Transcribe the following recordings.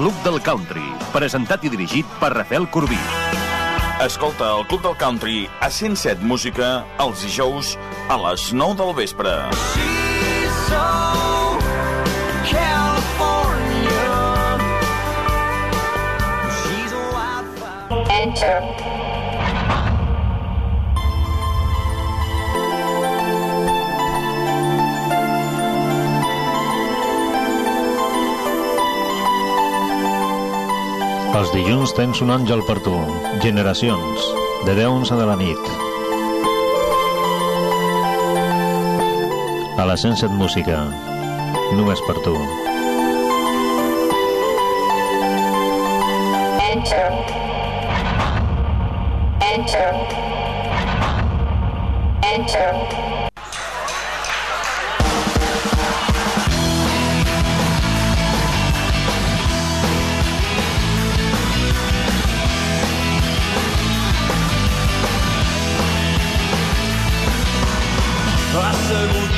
Club del Country, presentat i dirigit per Rafael Corbí. Escolta el Club del Country a 107 Música els dijous a les 9 del vespre. She's so California. She's a wildfire. Els dilluns tens un àngel per tu. Generacions. De 10 a 11 de la nit. A la 107 Música. Només per tu. Enter. Enter. Enter.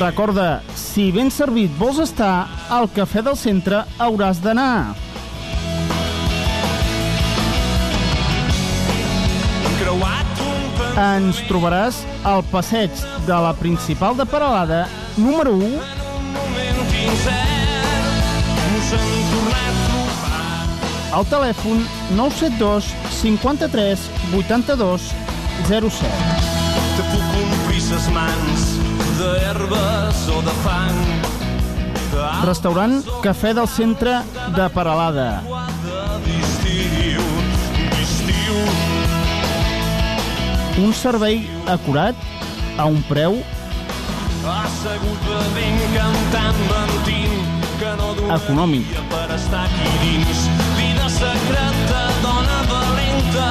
Recorda, si ben servit vols estar, al Cafè del Centre hauràs d'anar. Ens trobaràs al passeig de la principal de Paralada, número 1, un moment incert. Us hem tornat a trobar. al telèfon 972 53 82 07. Te puc omplir ses mans d'herbes o de fang. Restaurant Cafè del Centre de Paralada. D'estiu, d'estiu. Un servei acurat, a un preu Assegut bevent, cantant, mentint, que no Econòmic. per estar aquí dins. Vida secreta, dona valenta,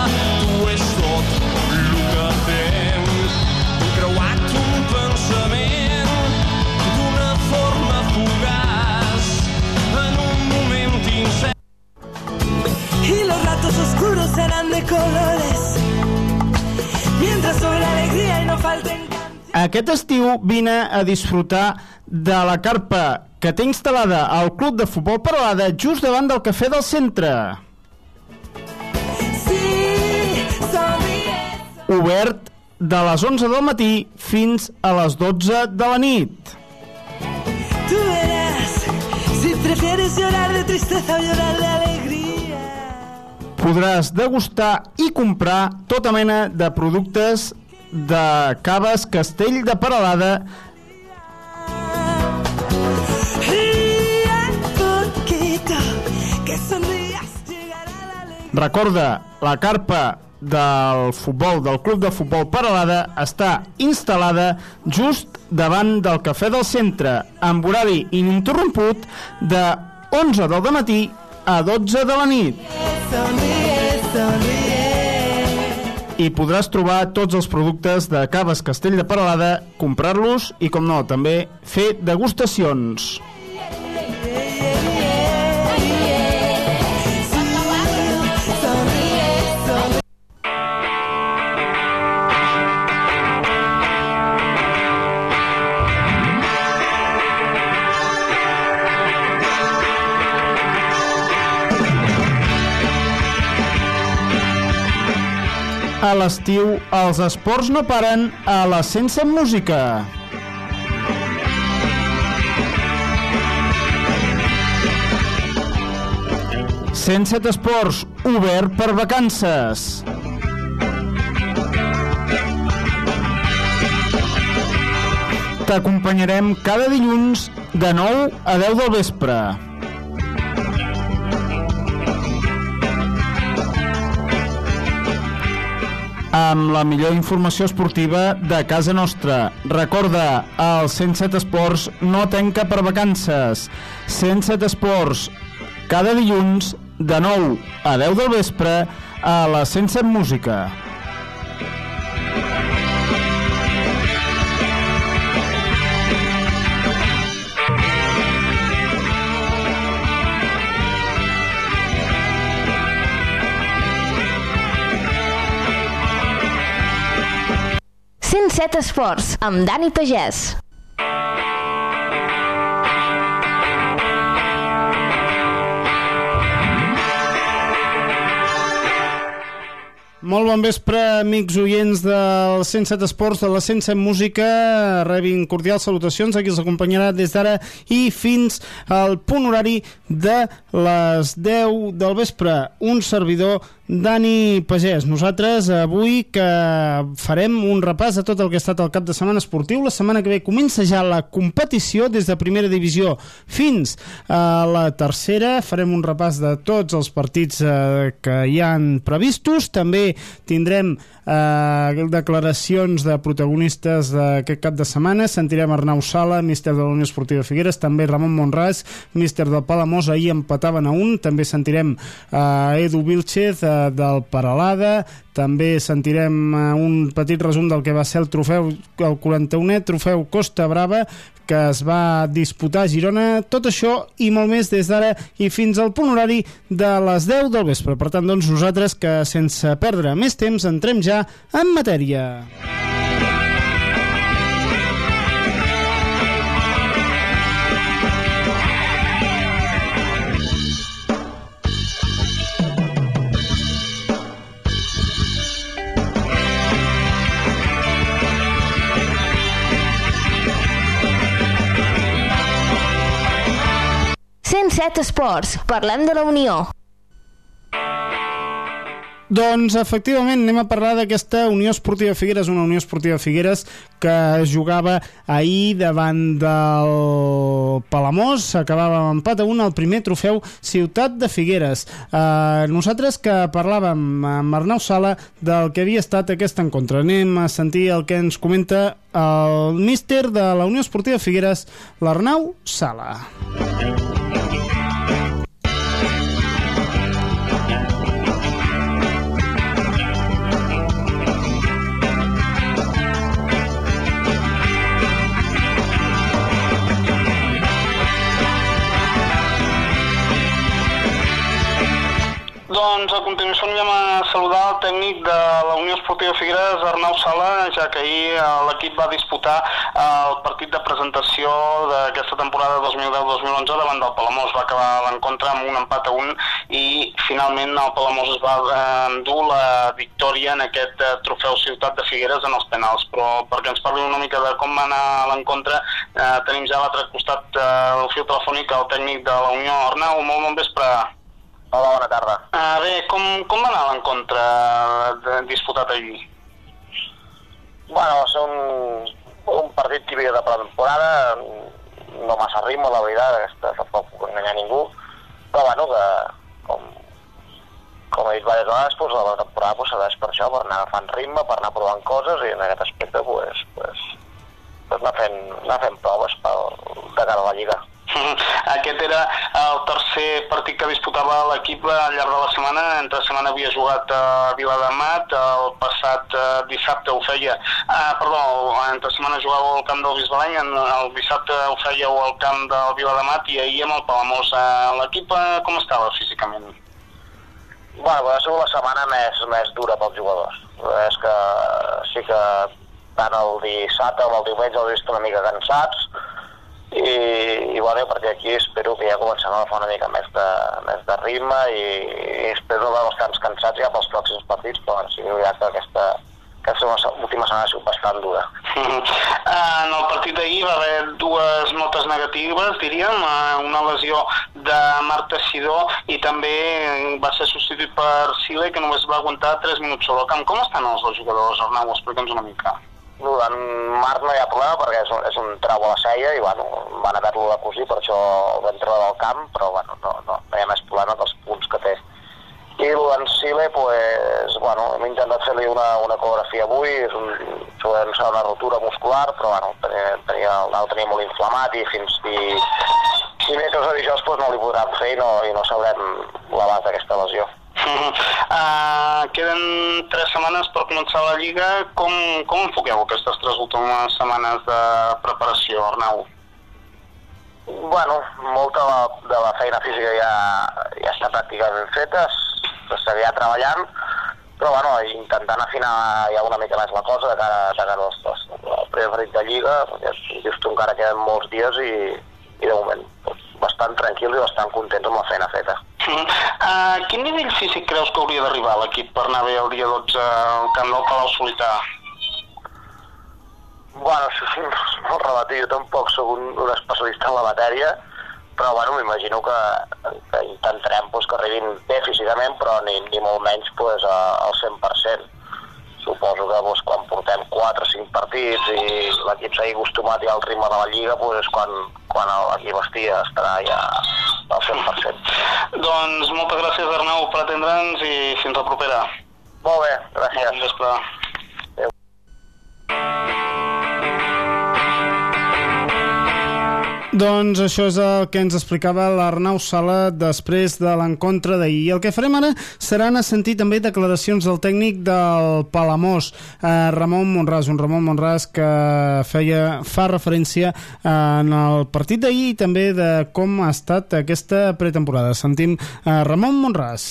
de colores. Mientras sobre la alegría y no falten Aquest estiu vine a disfrutar de la carpa que té instal·lada al Club de Futbol Paralada just davant del Cafè del Centre. Sí. Obert de les 11 del matí fins a les 12 de la nit. Tú verás si prefieres llorar de tristeza o llorar de alegría. Podràs degustar i comprar tota mena de productes de Caves Castell de Paralada. Recorda, la carpa del futbol, del Club de Futbol Paralada, està instal·lada just davant del Cafè del Centre, amb horari ininterromput de 11 del matí a 12 de la nit. Hi podràs trobar tots els productes de Caves Castell de Peralada, comprar-los i, com no, també fer degustacions. A l'estiu, els esports no paren a la Sense Música. Sense Esports, obert per vacances. T'acompanyarem cada dilluns de 9 a 10 del vespre. Amb la millor informació esportiva de casa nostra. Recorda, el 107 Esports no tanca per vacances. 107 Esports, cada dilluns, de 9 a 10 del vespre, a la 107 Música. Set esports amb Dani Pagès. Molt bon vespre, amics oients del 107 Esports, de la 107 Música. Rebin cordials salutacions. Aquí els acompanyarà des d'ara i fins al punt horari de les 10 del vespre. Un servidor Dani Pagès. Nosaltres avui que farem un repàs de tot el que ha estat el cap de setmana esportiu. La setmana que ve comença ja la competició des de primera divisió fins a la tercera. Farem un repàs de tots els partits eh, que hi han previstos. També tindrem eh, declaracions de protagonistes d'aquest cap de setmana. Sentirem Arnau Sala, míster de la Unió Esportiva Figueres, també Ramon Monràs, míster del Palamós, ahir empataven a un. També sentirem eh, Edu Vilchez, eh, del Paralada, també sentirem eh, un petit resum del que va ser el trofeu, el 41è trofeu Costa Brava, que es va disputar a Girona. Tot això i molt més des d'ara i fins al punt horari de les 10 del vespre. Per tant, doncs, nosaltres que sense perdre més temps entrem ja en matèria. Set Esports, parlem de la Unió. Doncs efectivament anem a parlar d'aquesta Unió Esportiva Figueres, una Unió Esportiva Figueres que jugava ahir davant del Palamós, s'acabava amb empat a un el primer trofeu Ciutat de Figueres. Eh, nosaltres que parlàvem amb Arnau Sala del que havia estat aquest encontre. Anem a sentir el que ens comenta el míster de la Unió Esportiva Figueres, l'Arnau Sala. Esportiva Figueres, Arnau Sala, ja que ahir eh, l'equip va disputar eh, el partit de presentació d'aquesta temporada 2010-2011 davant del Palamós. Va acabar l'encontre amb un empat a un i finalment el Palamós es va eh, endur la victòria en aquest trofeu Ciutat de Figueres en els penals. Però perquè ens parli una mica de com va anar l'encontre, eh, tenim ja a l'altre costat eh, el fil telefònic el tècnic de la Unió. Arnau, molt bon vespre. Hola, bona tarda. Uh, bé, com, com va anar l'encontre disputat ahir? Bueno, va ser un, un partit típic de pretemporada, no massa ritme, la veritat, aquesta no puc enganyar ningú, però bueno, que com, com he dit diverses vegades, doncs, la temporada pues, serveix per això, per anar agafant ritme, per anar provant coses, i en aquest aspecte pues, pues, pues anar, fent, anar fent proves per, de cara a la Lliga. Aquest era el tercer partit que disputava l'equip al llarg de la setmana. Entre setmana havia jugat a Viladamat, el passat eh, dissabte ho feia, ah, perdó, entre setmana jugava al camp del Bisbalany, el dissabte ho fèieu al camp del Viladamat i ahir amb el Palamós. Eh, L'equip eh, com estava físicament? Bueno, va ser la setmana més, més dura pels jugadors. És que sí que tant el dissabte com el diumenge els he vist una mica cansats i, i bueno, a partir d'aquí espero que ja comencem a agafar una mica més de, més de ritme i, i espero no veure tants cansats ja pels pròxims partits, però bueno, sí que és veritat que aquesta, aquesta última setmana ha sigut bastant dura. En el partit d'ahir va haver dues notes negatives, diríem, eh, una lesió de Marc Teixidor i també va ser substituït per Sile, que només va aguantar 3 minuts sobre el camp. Com estan els dos jugadors, Arnau? Explica'ns una mica. No, en Marc no hi ha problema perquè és un, és un trau a la cella i bueno, van haver-lo de cosir, per això el vam treure del camp, però bueno, no, no, no hi ha més problema que els punts que té. I l'en Sile, pues, bueno, hem intentat fer-li una, una ecografia avui, és un, segurament una rotura muscular, però bueno, tenia, tenia, el nau tenia molt inflamat i fins i més coses dijous pues, no li podran fer i no, i no sabrem l'abast d'aquesta lesió. Uh, queden tres setmanes per començar la Lliga. Com, com enfoqueu aquestes tres últimes setmanes de preparació, Arnau? Bueno, molta de la, feina física ja, ja està pràcticament feta, es- seguirà treballant, però bueno, intentant afinar ja una mica més la cosa de cara, de cara als, als, al primer partit de Lliga, perquè just encara queden molts dies i, i de moment doncs, bastant tranquils i bastant contents amb la feina feta. A quin nivell físic creus que hauria d'arribar l'equip per anar bé el dia 12 al camp del Palau Solità? Bueno, això és molt relatiu, jo tampoc sóc un, un especialista en la matèria, però bueno, m'imagino que, que intentarem pues, que arribin bé físicament, però ni, ni molt menys pues, a, al 100%. Suposo que pues, quan portem 4 o 5 partits i l'equip s'hagi acostumat ja al ritme de la Lliga, pues, és quan, quan l'equip estia, estarà ja al 100%. Doncs moltes gràcies, Arnau, per atendre'ns i fins la propera. Molt bé, gràcies. Bon vespre. Doncs això és el que ens explicava l'Arnau Sala després de l'encontre d'ahir. El que farem ara serà anar a sentir també declaracions del tècnic del Palamós, eh, Ramon Monràs, un Ramon Monràs que feia, fa referència en el partit d'ahir i també de com ha estat aquesta pretemporada. Sentim eh, Ramon Monràs.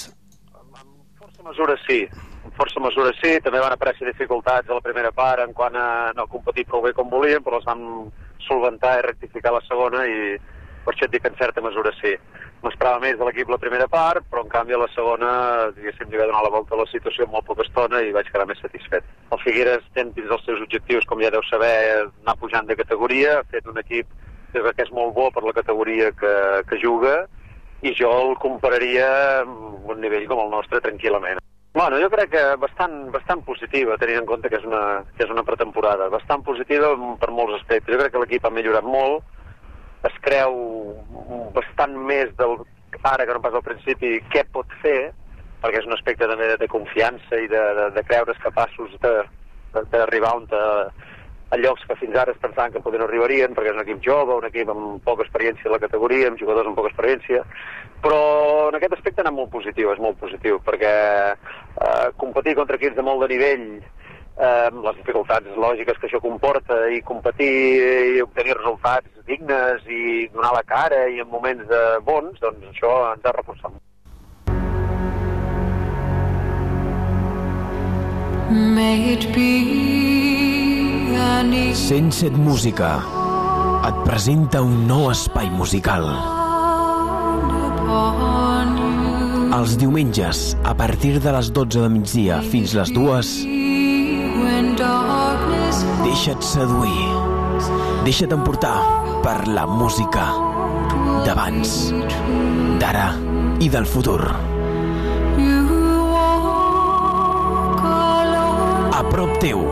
força mesura sí. En força mesura sí. També van aparèixer dificultats a la primera part en quant a no competir prou bé com volíem, però les vam solventar i rectificar la segona i per això et dic que en certa mesura sí. M'esperava més de l'equip la primera part, però en canvi a la segona, diguéssim, li va donar la volta a la situació molt poca estona i vaig quedar més satisfet. El Figueres té dins dels seus objectius, com ja deu saber, anar pujant de categoria, ha fet un equip que és molt bo per la categoria que, que juga, i jo el compararia amb un nivell com el nostre tranquil·lament. Bueno, jo crec que bastant, bastant positiva, tenint en compte que és una, que és una pretemporada. Bastant positiva per molts aspectes. Jo crec que l'equip ha millorat molt, es creu bastant més del ara que no pas al principi què pot fer, perquè és un aspecte també de, de confiança i de, de, de creure's capaços de- d'arribar on te, a llocs que fins ara es pensaven que poder no arribarien, perquè és un equip jove, un equip amb poca experiència a la categoria, amb jugadors amb poca experiència, però en aquest aspecte ha anat molt positiu, és molt positiu, perquè eh, competir contra equips de molt de nivell, eh, les dificultats lògiques que això comporta, i competir i obtenir resultats dignes i donar la cara i en moments de bons, doncs això ens ha reforçat. May it be 107 Música et presenta un nou espai musical. Els diumenges, a partir de les 12 de migdia fins les 2, when darkness deixa't seduir. Deixa't emportar per la música d'abans, d'ara i del futur. A prop teu,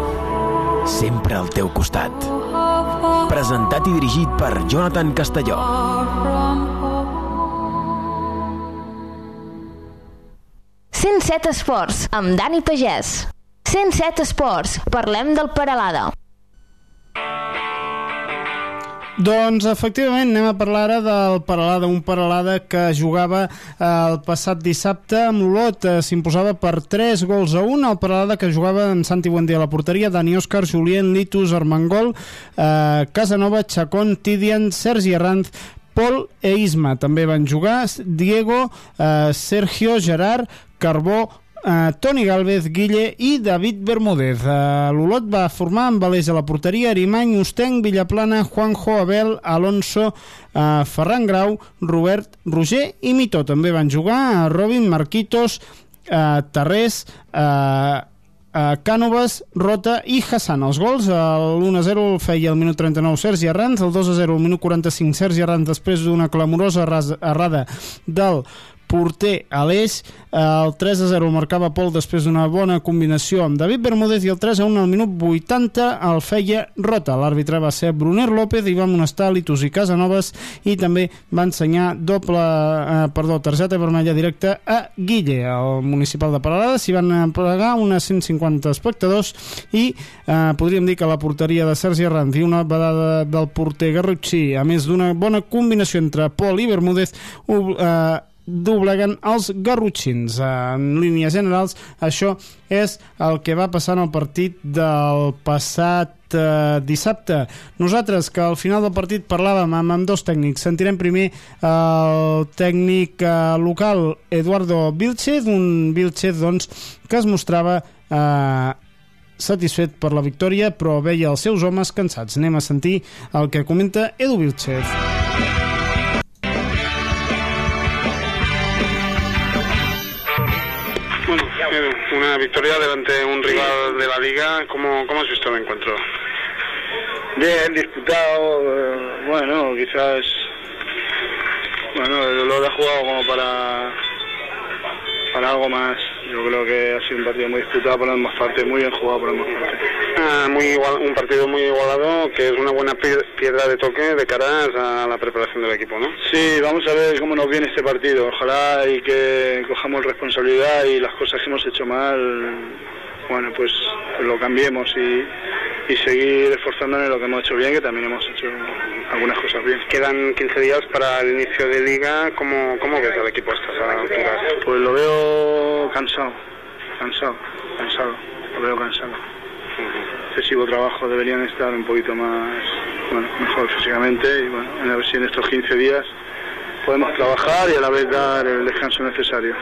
sempre al teu costat. Presentat i dirigit per Jonathan Castelló. 107 Esports, amb Dani Pagès. 107 Esports, parlem del Peralada. Doncs efectivament anem a parlar ara del Paralada, un Paralada que jugava eh, el passat dissabte amb l'Olot, eh, s'imposava per 3 gols a 1, el Paralada que jugava en Santi Buendía a la porteria, Dani Òscar, Julien, Litus, Armengol, eh, Casanova, Chacón, Tidian, Sergi Arranz, Pol e Isma. També van jugar, Diego, eh, Sergio, Gerard, Carbó, eh, Toni Galvez, Guille i David Bermúdez. Eh, L'Olot va formar amb Valés a la porteria, Arimany, Ustenc, Villaplana, Juanjo, Abel, Alonso, eh, Ferran Grau, Robert, Roger i Mitó. També van jugar Robin, Marquitos, eh, Tarrés, eh, Cànovas, Rota i Hassan. Els gols, el 1-0 el feia al minut 39 Sergi Arranz, el 2-0 al minut 45 Sergi Arranz després d'una clamorosa errada del porter Aleix, eh, el 3 a 0 el marcava Pol després d'una bona combinació amb David Bermúdez i el 3 a 1 al minut 80 el feia Rota. L'àrbitre va ser Bruner López i va amonestar Litus i Casanovas i també va ensenyar doble, eh, perdó, targeta vermella directa a Guille, el municipal de Paralada. S'hi van plegar unes 150 espectadors i eh, podríem dir que la porteria de Sergi Arranz i una vedada del porter Garrotxí, a més d'una bona combinació entre Pol i Bermúdez, eh, dobleguen els garrotxins. En línies generals, això és el que va passar en el partit del passat eh, dissabte. Nosaltres, que al final del partit parlàvem amb, amb dos tècnics, sentirem primer el tècnic eh, local Eduardo Vilchez, un Vilchez doncs, que es mostrava eh, satisfet per la victòria, però veia els seus homes cansats. Anem a sentir el que comenta Edu Vilchez. Una victoria delante de un rival de la liga. ¿Cómo, cómo has visto el encuentro? Bien, disputado, eh, bueno, quizás, bueno, el Olor ha jugado como para, para algo más. Yo creo que ha sido un partido muy disputado por ambas partes, muy bien jugado por ambas partes. Ah, muy igual- un partido muy igualado, que es una buena pie- piedra de toque de cara a la preparación del equipo, ¿no? Sí, vamos a ver cómo nos viene este partido. Ojalá y que cojamos responsabilidad y las cosas que hemos hecho mal, bueno, pues, pues lo cambiemos y, y seguir esforzándonos en lo que hemos hecho bien, que también hemos hecho algunas cosas bien. Quedan 15 días para el inicio de liga. ¿Cómo, cómo ves al equipo a estas alturas? Pues lo veo cansado, cansado, cansado, lo veo cansado. Excesivo trabajo, deberían estar un poquito más, bueno, mejor físicamente y bueno, a ver si en estos 15 días podemos trabajar y a la vez dar el descanso necesario.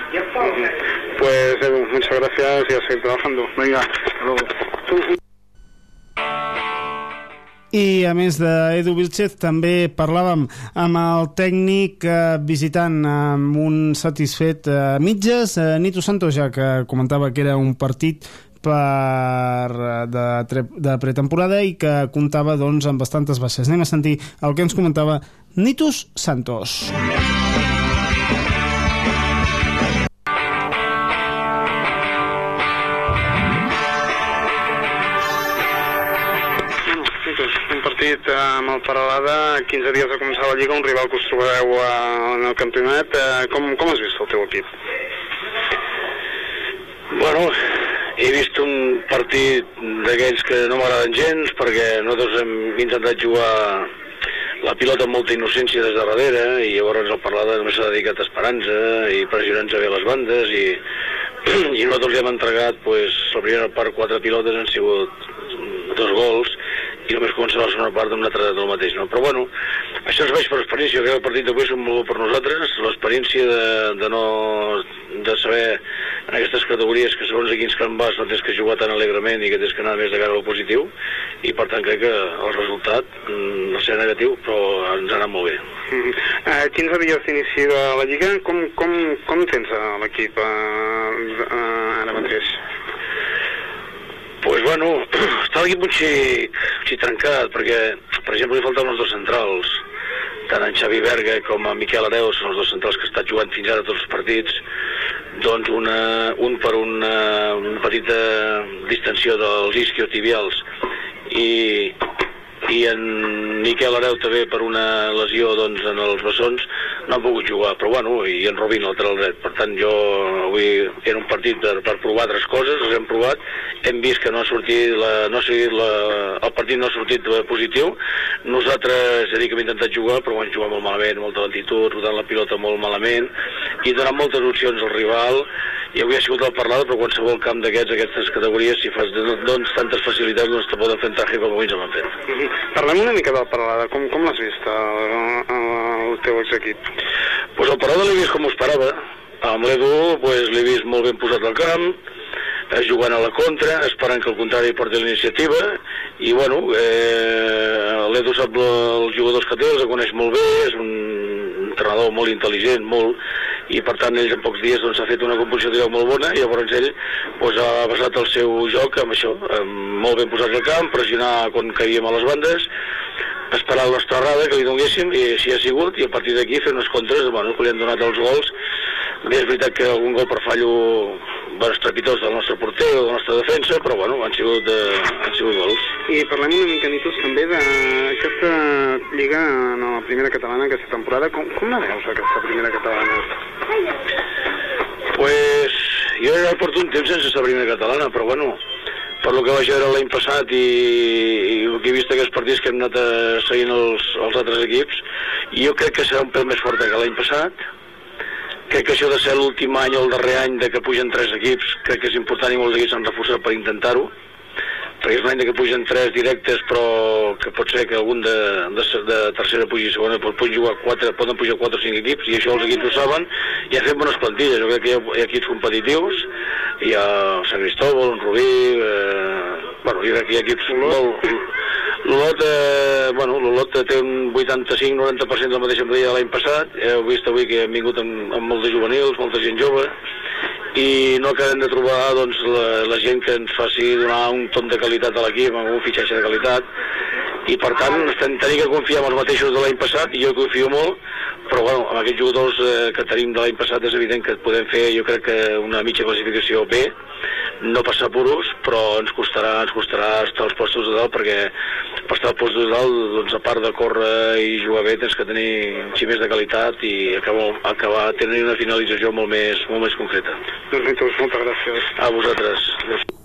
Pues Edu, muchas gracias y a seguir trabajando. Venga, hasta luego. I a més d'Edu Vilchez també parlàvem amb el tècnic eh, visitant amb un satisfet eh, mitges, eh, Nito Santoja, que comentava que era un partit per, eh, de, de pretemporada i que comptava doncs, amb bastantes baixes. Anem a sentir el que ens comentava Nitus Santos. Bueno, partit eh, amb el Paralada, 15 dies de començar la Lliga, un rival que us trobareu eh, en el campionat. Eh, com, com has vist el teu equip? Bueno, he vist un partit d'aquells que no m'agraden gens perquè nosaltres hem intentat jugar la pilota amb molta innocència des de darrere i llavors el Parlada només s'ha dedicat a esperança i pressionant-se bé les bandes i, i nosaltres li hem entregat pues, la primera part quatre pilotes han sigut dos gols i només comença la segona part amb una altra del mateix. No? Però bueno, això es veig per experiència, que el partit d'avui és un molt bo per nosaltres, l'experiència de, de no de saber en aquestes categories que segons a quins camps vas no tens que jugar tan alegrement i que tens que anar més de cara al positiu i per tant crec que el resultat mm, no serà negatiu però ens ha anat molt bé. Mm. Eh, 15 dies d'inici de la Lliga, com, com, com tens eh, l'equip eh, eh, ara mateix? Pues bueno, l'equip un xic trencat, perquè, per exemple, li faltaven els dos centrals. Tant en Xavi Berga com en Miquel Areu són els dos centrals que estat jugant fins ara tots els partits. Doncs una, un per una, una petita distensió dels isquiotibials i, i en Miquel Areu també per una lesió doncs, en els bessons no han pogut jugar, però bueno, i en Robin lateral dret. Per tant, jo avui era un partit per, per provar altres coses, els hem provat hem vist que no ha sortit, la, no ha seguit la, el partit no ha sortit eh, positiu. Nosaltres, ja dic que hem intentat jugar, però vam jugar molt malament, molta lentitud, rodant la pilota molt malament, i donant moltes opcions al rival, i avui ha sigut el parlada, però qualsevol camp d'aquests, aquestes categories, si fas doncs tantes facilitats, doncs te poden fer entraje com avui ens han fet. Mhm. Parlem una mica del Paralada. Com, com l'has vist, el, el teu exequip? Pues el Parada l'he vist com ho esperava. Amb l'Edu pues, l'he vist molt ben posat al camp, eh, jugant a la contra, esperant que el contrari porti la iniciativa, i bueno, eh, l'Edu sap els jugadors que té, els coneix molt bé, és un entrenador molt intel·ligent, molt, i per tant ells en pocs dies doncs, ha fet una composició de joc molt bona. I llavors ell doncs, ha basat el seu joc amb això, amb molt ben posat al camp, pressionar quan caíem a les bandes, esperar la nostra errada que li donéssim i així ha sigut. I a partir d'aquí fer unes contres. Bueno, que li han donat els gols. Bé és veritat que algun gol per fallo bueno, estrepitós del nostre porter o de la nostra defensa però bueno, han sigut, eh, han sigut gols. I parlem una mica, també d'aquesta lliga primera catalana, aquesta temporada. Com, com la veus, aquesta primera catalana? Pues jo ja porto un temps sense saber primera catalana, però bueno, per lo que vaig veure l'any passat i, i el que he vist aquests partits que hem anat eh, seguint els, els altres equips, jo crec que serà un pèl més forta que l'any passat. Crec que això de ser l'últim any o el darrer any de que pugen tres equips, crec que és important i molts equips s'han reforçat per intentar-ho perquè és un any que pugen tres directes però que pot ser que algun de, de, de tercera pugi segona pot, jugar quatre, poden pujar quatre o cinc equips i això els equips ho saben i ha fet bones plantilles jo crec que hi ha, hi ha equips competitius hi ha Sant Cristòbal, Rubí eh, bueno, jo crec que hi ha equips molt L'Olot, eh, bueno, l'Olot té un 85-90% de la mateixa plantilla de l'any passat. Heu vist avui que han vingut amb, amb molts de juvenils, molta gent jove, i no acabem de trobar doncs, la, la gent que ens faci donar un ton de qualitat a l'equip, amb un fitxatge de qualitat, i per tant estem tenint que confiar en els mateixos de l'any passat, i jo confio molt, però bueno, amb aquests jugadors eh, que tenim de l'any passat és evident que podem fer, jo crec que una mitja classificació bé, no passar puros, però ens costarà, ens costarà estar als postos de dalt, perquè per estar als postos de dalt, doncs, a part de córrer i jugar bé, tens que tenir un xic més de qualitat i acabar, acabar tenint una finalització molt més, molt més concreta. Doncs, moltes gràcies. A vosaltres. Let's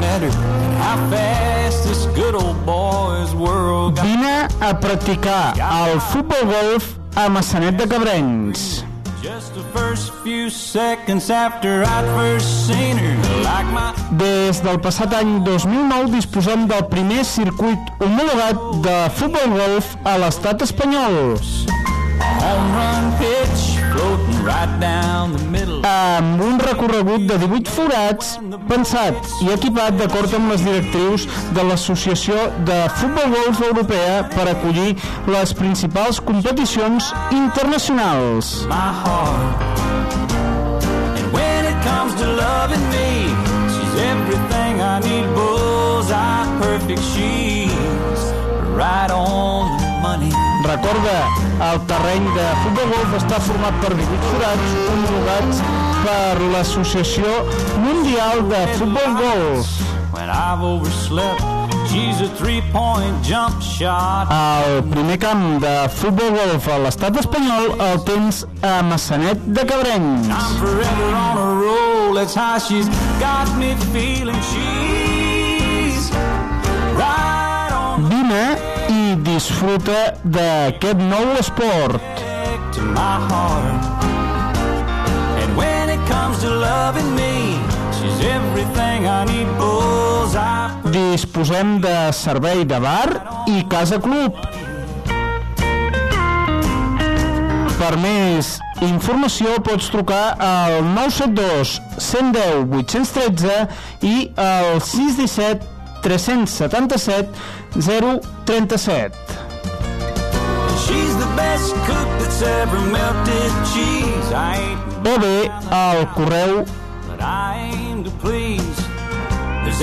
met her how fast this good old boy's world got. Vine a practicar el futbol golf a Massanet de Cabrenys. Just the first few seconds after I'd first seen her, like my Des del passat any 2009 disposem del primer circuit homologat de futbol golf a l'estat espanyol. home run amb un recorregut de 18 forats pensat i equipat d'acord amb les directrius de l'Associació de Futbol Golf Europea per acollir les principals competicions internacionals. my heart. And when it comes to loving me, she's everything I need. Bullseye perfect, she's right on the money. Recorda, el terreny de futbol golf està format per 18 forats homologats per l'Associació Mundial de Futbol Golf. When I've overslept. El primer camp de futbol golf a l'estat espanyol el tens a Massanet de Cabrenys. I'm forever on a roll. That's how she's got me feeling. She's disfruta d'aquest nou esport. to my heart. And when it comes to loving me, she's everything I need. Disposem de servei de bar i casa club. Per més informació pots trucar al 972 110 813 i al 617 377 037. She's the best cook that's ever melted cheese. I ain't, O bé al correu but I aim to please. There's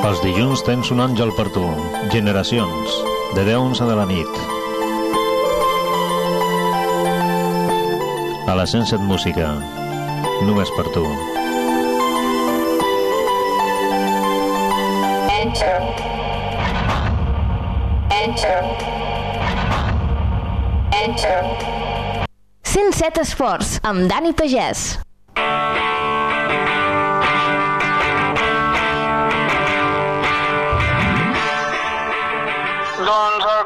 Els dilluns tens un àngel per tu. Generacions. De 10 a 11 de la nit. A la 107 Música. Només per tu. Enter. Enter. Enter. 107 Esports, amb Dani Pagès.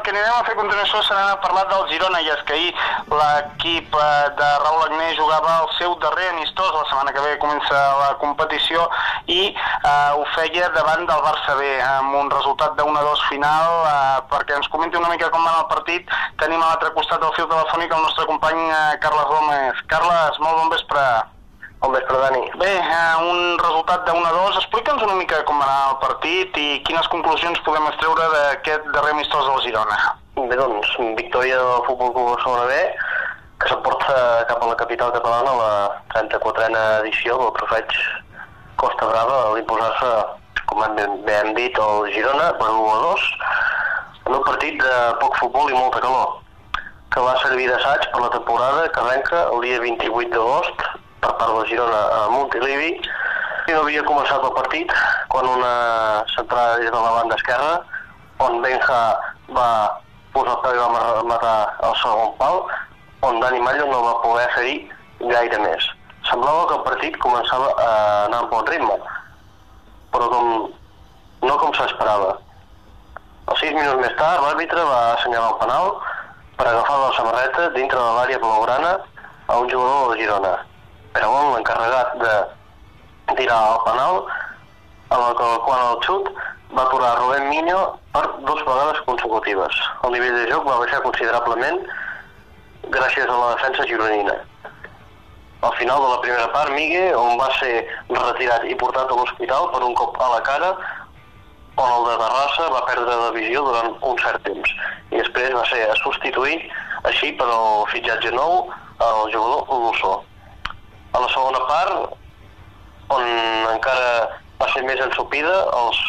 Que anirem a fer a continuació serà parlar del Girona, i és que ahir l'equip eh, de Raül Agné jugava el seu darrer amistós, la setmana que ve comença la competició, i eh, ho feia davant del Barça B, amb un resultat de 1-2 final, eh, perquè ens comenti una mica com va el partit, tenim a l'altre costat del fil telefònic el nostre company eh, Carles Gómez. Carles, molt bon vespre. Bon vespre, Dani. Bé, eh, un resultat de 1-2. Explica'ns una mica com va anar el partit i quines conclusions podem extreure d'aquest darrer amistós del Girona. Bé, doncs, victòria del Futbol Club Barcelona B, que s'aporta cap a la capital catalana la 34a edició del trofeig Costa Brava a l'imposar-se, com hem, bé hem dit, el Girona per 1 a 2, en un partit de poc futbol i molta calor, que va servir d'assaig per la temporada que arrenca el dia 28 d'agost per part del Girona a Montilivi no havia començat el partit quan una centrada des de la banda esquerra on Benja va posar el peu i va ma- matar el segon pal on Dani Mallo no va poder fer-hi gaire més. Semblava que el partit començava a anar en bon ritme, però com, no com s'esperava. Els sis minuts més tard, l'àrbitre va assenyalar el penal per agafar la samarreta dintre de l'àrea blaugrana a un jugador de Girona. Però on l'encarregat de tirar el penal, amb el que quan el xut va aturar Rubén Miño per dues vegades consecutives. El nivell de joc va baixar considerablement gràcies a la defensa gironina. Al final de la primera part, Migue, on va ser retirat i portat a l'hospital per un cop a la cara, on el de Terrassa va perdre la visió durant un cert temps. I després va ser substituït així per el fitxatge nou el jugador Lusso. A la segona part, on encara va ser més ensopida, els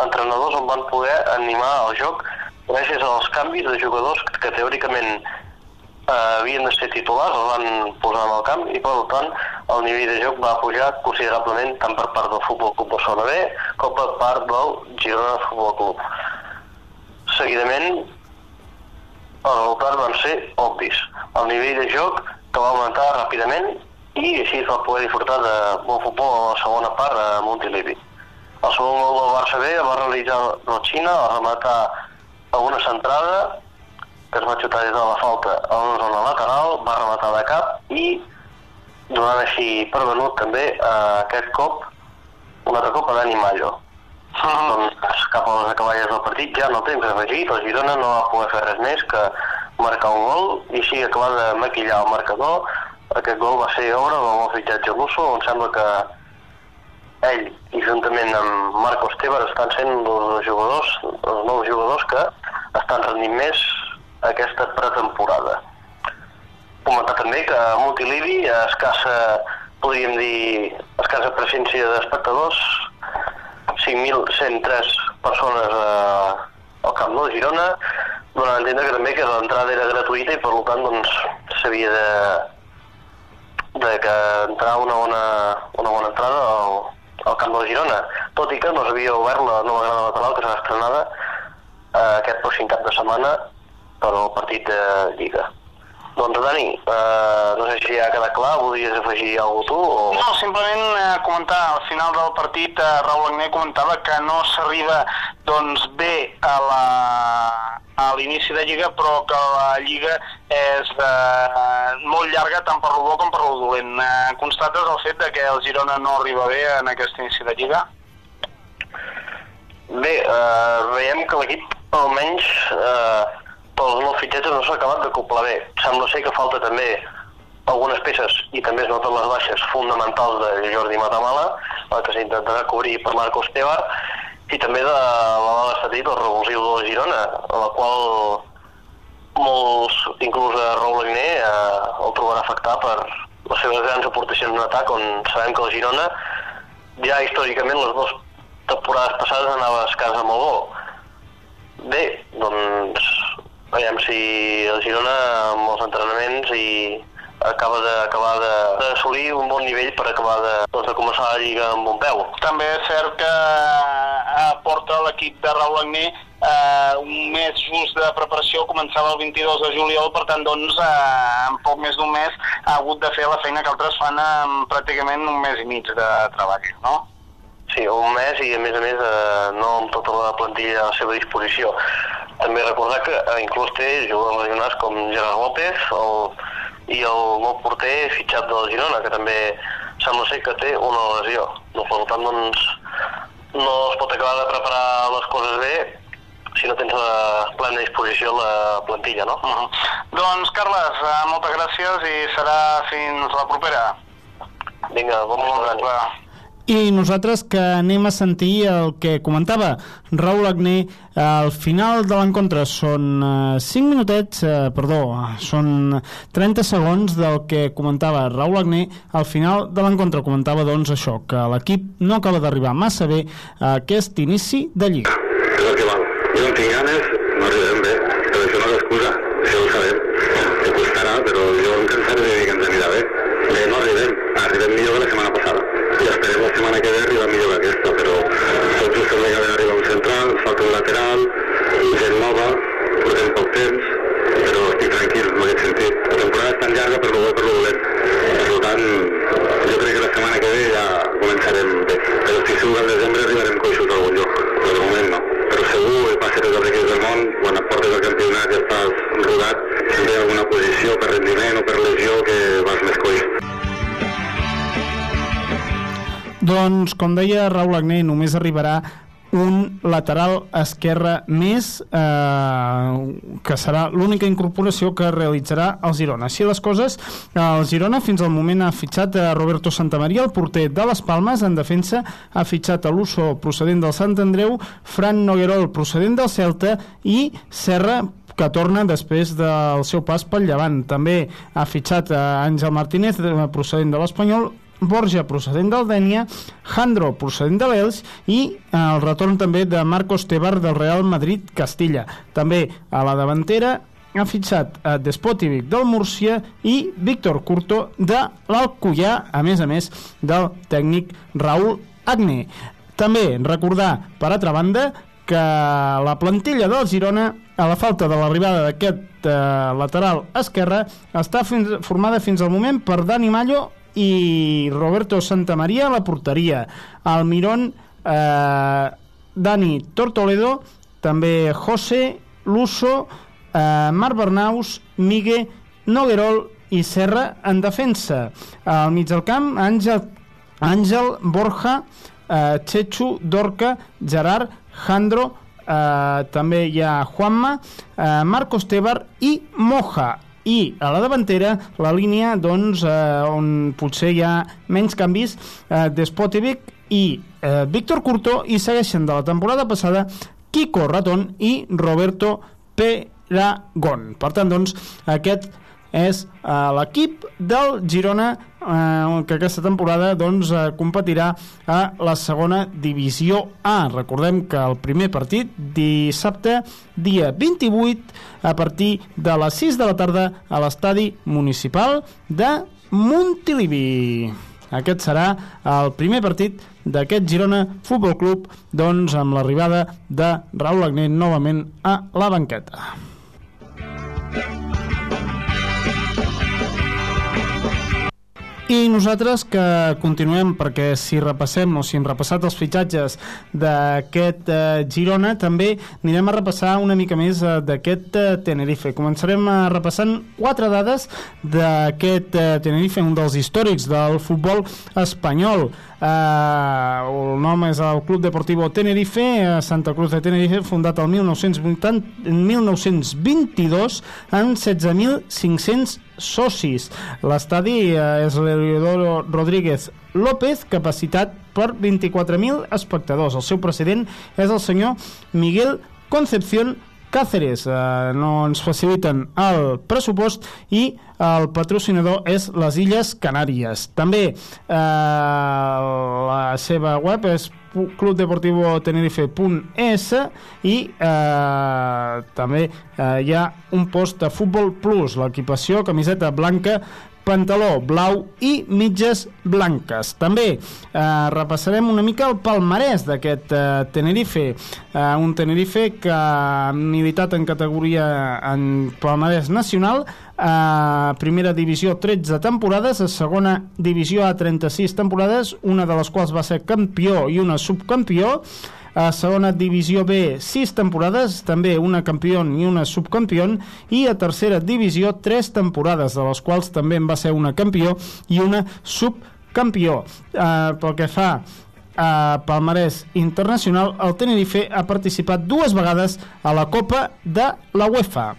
entrenadors on van poder animar el joc gràcies als canvis de jugadors que teòricament eh, havien de ser titulars, els van posar en el camp i per tant el nivell de joc va pujar considerablement tant per part del Futbol Club Barcelona B com per part del Girona Futbol Club. Seguidament els resultats van ser obvis. El nivell de joc que va augmentar ràpidament i així es va poder disfrutar de bon futbol a la segona part a Montilivi. El segon gol del Barça B va realitzar Rochina, va rematar a una centrada que es va xutar des de la falta a una zona lateral, va rematar de cap i donant així per venut també eh, aquest cop un altre cop a Dani Mallo. Doncs cap a les acaballes del partit ja no temps afegit, el Girona no va poder fer res més que marcar un gol i així acabar de maquillar el marcador. Aquest gol va ser obra del nou fitxatge Lusso, on sembla que ell i juntament amb Marco Esteban estan sent un dels jugadors, els nous jugadors que estan rendint més aquesta pretemporada. Comentar també que a Montilivi, a escassa, podríem dir, escassa presència d'espectadors, 5.103 persones eh, al camp de Girona, donant a entendre que també que l'entrada era gratuïta i per tant doncs de, de que entrar una bona, una bona entrada al, al camp de Girona, tot i que no s'havia obert la nova grada lateral que serà estrenada eh, aquest pròxim cap de setmana per al partit de Lliga. Doncs Dani, eh, no sé si ja ha quedat clar, voldries afegir alguna tu? O... No, simplement eh, comentar, al final del partit eh, Raül Agné comentava que no s'arriba doncs bé a la, a l'inici de Lliga, però que la Lliga és eh, molt llarga tant per lo bo com per lo dolent. Eh, constates el fet de que el Girona no arriba bé en aquest inici de Lliga? Bé, eh, veiem que l'equip, almenys, eh, pels nous fitxatges no s'ha acabat d'acoplar bé. Sembla ser que falta també algunes peces, i també es noten les baixes fonamentals de Jordi Matamala, que s'intentarà cobrir per Marco Estebar, i també de l'ala estatit, el revulsiu de la Girona, a la qual molts, inclús a Agné, eh, el trobarà afectar per les seves grans aportacions en atac, on sabem que la Girona ja històricament les dues temporades passades anava a amb el gol. Bé, doncs veiem si el Girona amb els entrenaments i acaba de- acabar de- d'assolir un bon nivell per acabar de, doncs, de començar la Lliga amb bon peu. També és cert que eh, porta l'equip de Raúl Agné eh, un mes just de preparació, començava el 22 de juliol, per tant, doncs, eh, en poc més d'un mes ha hagut de fer la feina que altres fan en pràcticament un mes i mig de treball, no? Sí, un mes i a més a més eh, no amb tota la plantilla a la seva disposició. També recordar que eh, inclús té jugadors com Gerard López el, i el nou porter fitxat del Girona, que també sembla ser que té una lesió. No, per tant, doncs, no es pot acabar de preparar les coses bé si no tens a plena disposició la plantilla, no? Uh -huh. Doncs, Carles, eh, moltes gràcies i serà fins la propera. Vinga, bon nit. I nosaltres que anem a sentir el que comentava Raúl Agné al final de l'encontre són eh, 5 minutets, eh, perdó, són 30 segons del que comentava Raúl Agné al final de l'encontre comentava doncs això, que l'equip no acaba d'arribar massa bé a aquest inici de Lliga. El que val. Jo no tinc ganes, Doncs, com deia Raúl Agné, només arribarà un lateral esquerre més eh, que serà l'única incorporació que realitzarà el Girona. Així les coses, el Girona fins al moment ha fitxat a Roberto Santamaria, el porter de les Palmes, en defensa ha fitxat a l'Uso procedent del Sant Andreu, Fran Noguerol procedent del Celta i Serra que torna després del seu pas pel Llevant. També ha fitxat a Àngel Martínez procedent de l'Espanyol, Borja procedent del Dènia, Jandro procedent de l'Els i eh, el retorn també de Marcos Tebar del Real Madrid Castilla. També a la davantera ha fitxat a Despotivic del Múrcia i Víctor Curto de l'Alcoyà, a més a més del tècnic Raúl Agné. També recordar, per altra banda, que la plantilla del Girona, a la falta de l'arribada d'aquest eh, lateral esquerre, està fins, formada fins al moment per Dani Mallo i Roberto Santamaria a la porteria. Almirón, eh, Dani Tortoledo, també José, Luso, eh, Marc Bernaus, Migue, Noguerol i Serra en defensa. Al mig del camp, Àngel, Àngel Borja, eh, Chechu, Dorca, Gerard, Jandro, eh, també hi ha Juanma, eh, Marcos Tebar i Moja i a la davantera la línia doncs, eh, on potser hi ha menys canvis eh, Despotivic i eh, Víctor Curto i segueixen de la temporada passada Kiko Raton i Roberto Peragón. Per tant doncs aquest és eh, l'equip del Girona eh, que aquesta temporada doncs, eh, competirà a la segona divisió A. Recordem que el primer partit dissabte, dia 28 a partir de les 6 de la tarda a l'estadi municipal de Montilivi. Aquest serà el primer partit d'aquest Girona Futbol Club doncs, amb l'arribada de Raúl Agné novament a la banqueta. I nosaltres que continuem, perquè si repassem o si hem repassat els fitxatges d'aquest eh, Girona, també anirem a repassar una mica més eh, d'aquest eh, Tenerife. Començarem eh, repassant quatre dades d'aquest eh, Tenerife, un dels històrics del futbol espanyol. Eh, el nom és el Club Deportivo Tenerife, eh, Santa Cruz de Tenerife, fundat el 1980, 1922 amb 16.500 socis. L'estadi eh, és l'Eleodoro Rodríguez López, capacitat per 24.000 espectadors. El seu president és el senyor Miguel Concepción Cáceres. Eh, no ens faciliten el pressupost i el patrocinador és les Illes Canàries. També eh, la seva web és clubdeportivotenerife.es i eh, també eh, hi ha un post de Futbol Plus, l'equipació, camiseta blanca, pantaló blau i mitges blanques. També eh, repassarem una mica el palmarès d'aquest eh, Tenerife, eh, un Tenerife que ha militat en categoria en palmarès nacional, a primera divisió 13 temporades, a segona divisió a 36 temporades, una de les quals va ser campió i una subcampió, a segona divisió B 6 temporades, també una campió i una subcampió, i a tercera divisió 3 temporades, de les quals també en va ser una campió i una subcampió. Eh, pel que fa a palmarès internacional, el Tenerife ha participat dues vegades a la Copa de la UEFA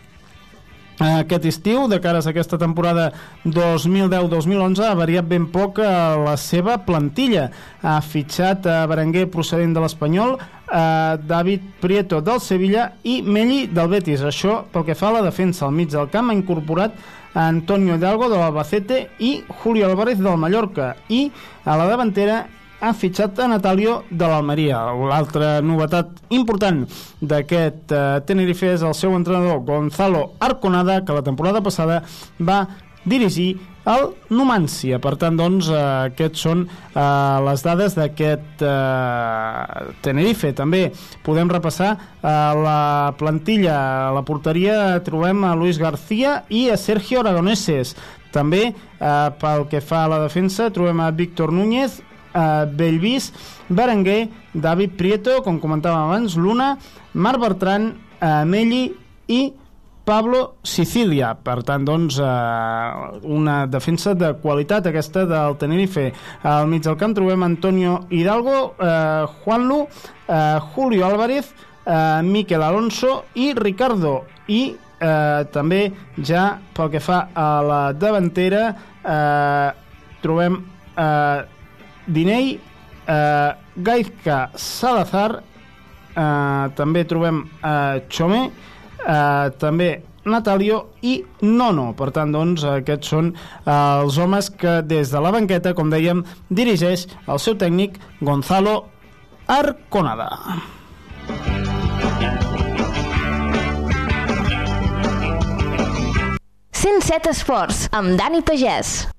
aquest estiu, de cares a aquesta temporada 2010-2011, ha variat ben poc eh, la seva plantilla. Ha fitxat a Berenguer procedent de l'Espanyol, a David Prieto del Sevilla i Melli del Betis. Això pel que fa a la defensa al mig del camp ha incorporat a Antonio Hidalgo de l'Albacete i Julio Álvarez del Mallorca i a la davantera ha fitxat a Natalio de l'Almeria. L'altra novetat important d'aquest eh, Tenerife és el seu entrenador Gonzalo Arconada, que la temporada passada va dirigir el Numancia. Per tant, doncs, eh, aquests són eh, les dades d'aquest eh, Tenerife. També podem repassar eh, la plantilla. A la porteria trobem a Luis García i a Sergio Aragoneses. També, eh, pel que fa a la defensa, trobem a Víctor Núñez, eh, Bellvis, Berenguer, David Prieto, com comentàvem abans, Luna, Marc Bertran, eh, Melli i Pablo Sicilia. Per tant, doncs, eh, una defensa de qualitat aquesta del Tenerife. Al mig del camp trobem Antonio Hidalgo, eh, Juanlu, eh, Julio Álvarez, eh, Miquel Alonso i Ricardo. I eh, també ja pel que fa a la davantera eh, trobem eh, Dinei, eh, Gaizka Salazar, eh, també trobem eh, Chomé, eh, també Natalio i Nono. Per tant, doncs, aquests són eh, els homes que des de la banqueta, com dèiem, dirigeix el seu tècnic Gonzalo Arconada. 107 Esports, amb Dani Pagès.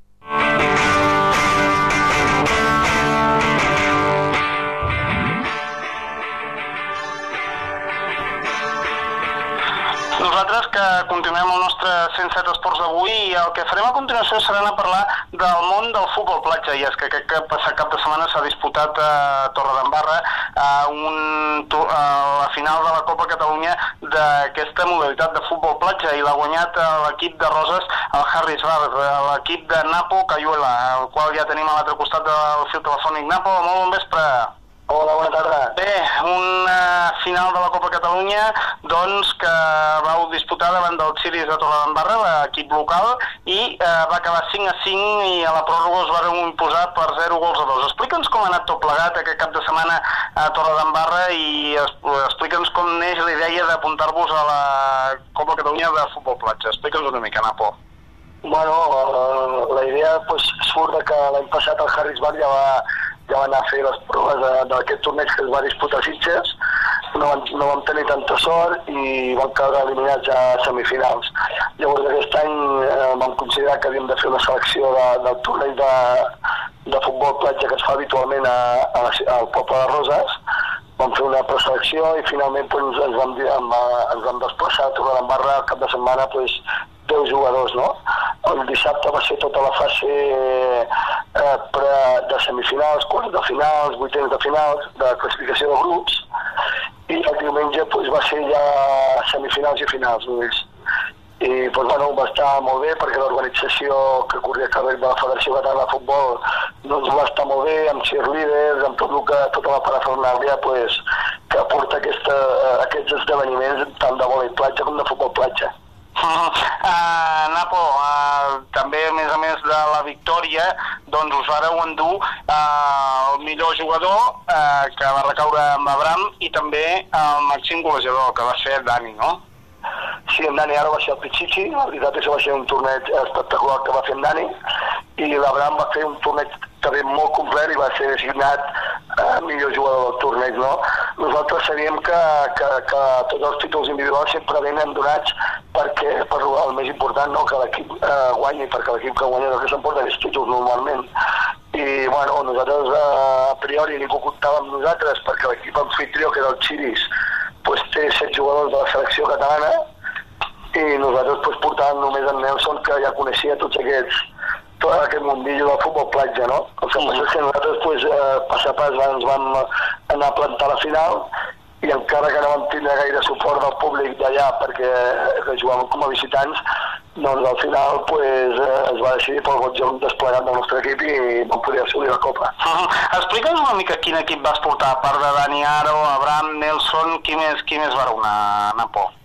Nosaltres que continuem el nostre 107 Esports d'avui i el que farem a continuació serà anar a parlar del món del futbol platja i és que aquest cap, cap de setmana s'ha disputat a Torredembarra a, un, tu- a la final de la Copa Catalunya d'aquesta modalitat de futbol platja i l'ha guanyat eh, l'equip de Roses el Harris Bar, l'equip de Napo Cayuela, el qual ja tenim a l'altre costat del fil telefònic. Napo, molt bon vespre. Hola, bona tarda. Bé, una final de la Copa Catalunya doncs, que vau disputar davant del Xiris de Torredembarra, l'equip local, i eh, va acabar 5 a 5 i a la pròrroga us vareu imposar per 0 gols a 2. Explica'ns com ha anat tot plegat aquest cap de setmana a Torredembarra i es, explica'ns com neix la idea d'apuntar-vos a la Copa Catalunya de futbol platja. Explica'ns una mica, Napo. Bueno, eh, la idea pues, surt de que l'any passat el Harris Bar ja va, ja va anar a fer les proves d'aquest torneig que es va disputar a Sitges, no, van, no vam tenir tanta sort i vam caure eliminats a semifinals. Llavors aquest any eh, vam considerar que havíem de fer una selecció de, del torneig de, de futbol platja que es fa habitualment a, a al poble de Roses, vam fer una preselecció i finalment doncs, ens, vam, eh, ens vam desplaçar a Torredembarra el cap de setmana doncs, 10 jugadors, no? el dissabte va ser tota la fase eh, de semifinals, quarts de finals, vuitens de finals, de classificació de grups, i el diumenge pues, va ser ja semifinals i finals només i pues, bueno, va estar molt bé perquè l'organització que corria a càrrec de la Federació Catalana de Futbol doncs va estar molt bé, amb cheerleaders, amb tot el que, tota la parafernàlia pues, que aporta aquesta, eh, aquests esdeveniments tant de vòlei platja com de futbol platja. Uh, Napo, uh, també a més a més de la victòria doncs us vareu endur uh, el millor jugador uh, que va recaure amb Abram i també el màxim golejador que va ser Dani, no? Sí, en Dani ara va ser el Pichichi, la veritat és que va ser un torneig espectacular que va fer en Dani, i l'Abraham va fer un torneig també molt complet i va ser designat eh, millor jugador del torneig, no? Nosaltres sabíem que, que, que tots els títols individuals sempre venen donats perquè, per el més important, no? que l'equip eh, guanyi, perquè l'equip que guanya és el que s'emporta els títols normalment. I, bueno, nosaltres eh, a priori ningú comptava amb nosaltres perquè l'equip anfitrió, que era el Chiris, pues, té set jugadors de la selecció catalana i nosaltres pues, portàvem només en Nelson que ja coneixia tots aquests tot aquest mundillo del futbol platja, no? El que passa és que nosaltres, pues, eh, pas a pas, ens vam anar a plantar la final i encara que no vam tindre gaire suport del públic d'allà perquè eh, jugàvem com a visitants, doncs al final pues, eh, es va decidir pel vot joc desplegat del nostre equip i vam poder assolir la Copa. Uh -huh. Explica'ns una mica quin equip vas portar, a part de Dani Aro, Abraham, Nelson, qui més, qui més vareu anar, Napo?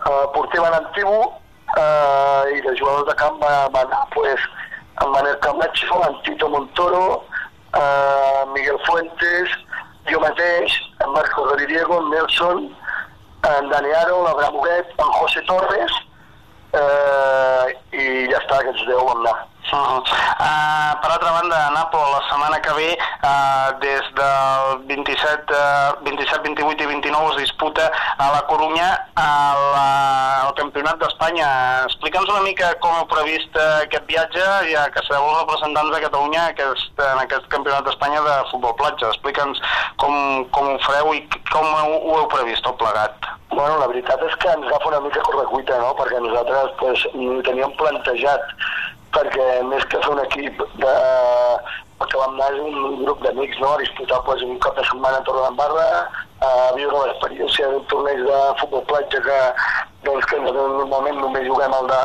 Uh, porter van Antibu uh, i de jugadors de camp va, va anar pues, en Manel Camacho, en Tito Montoro, uh, Miguel Fuentes, jo mateix, en Marco Rodrigo, en Nelson, en Dani Aro, l'Abraham Huguet, en José Torres, eh, i ja està, aquests 10 vam anar. Uh per altra banda, Napo, la setmana que ve, uh, des del 27, uh, 27, 28 i 29 es disputa a la Corunya a la, al Campionat d'Espanya. Explica'ns una mica com heu previst uh, aquest viatge, ja que sereu els representants de Catalunya aquest, en aquest Campionat d'Espanya de futbol platja. Explica'ns com, com ho fareu i com ho, ho heu previst tot plegat. Bueno, la veritat és que ens agafa una mica correcuita, no? Perquè nosaltres pues, teníem plantejat perquè més que fer un equip de, el que vam anar un grup d'amics no? disputar pues, un cap de setmana a Torredembarra, a viure l'experiència d'un torneig de futbol platja que, doncs, que normalment només juguem el de,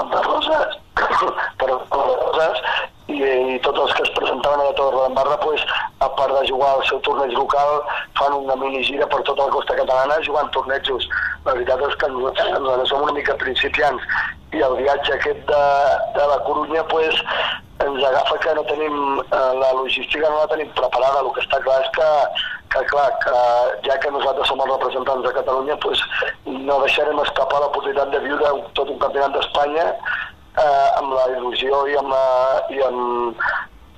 el de Roses, però Roses, i, i tots els que es presentaven a la Torredembarra, pues, a part de jugar al seu torneig local, fan una mini gira per tota la costa catalana jugant tornejos. La veritat és que nosaltres, nosaltres som una mica principiants i el viatge aquest de, de la Corunya pues, ens agafa que no tenim, eh, la logística no la tenim preparada, el que està clar és que, que clar, que ja que nosaltres som els representants de Catalunya, pues, no deixarem escapar l'oportunitat de viure tot un campionat d'Espanya eh, amb la il·lusió i amb, la, i amb,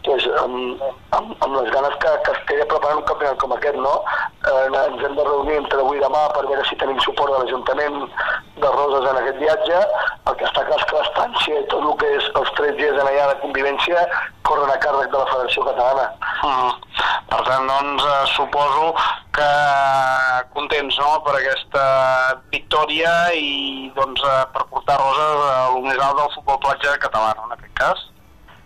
pues, amb, amb, amb les ganes que, que es queda preparant un campionat com aquest, no? Eh, ens hem de reunir entre avui i demà per veure si tenim suport de l'Ajuntament de Roses en aquest viatge. El que està clar és que l'estància i tot el que és els tres dies en allà de convivència corren a càrrec de la Federació Catalana. Uh, per tant, doncs, eh, suposo que contents no, per aquesta victòria i doncs, eh, per portar Roses a lo més alt del futbol platja català, no, en aquest cas.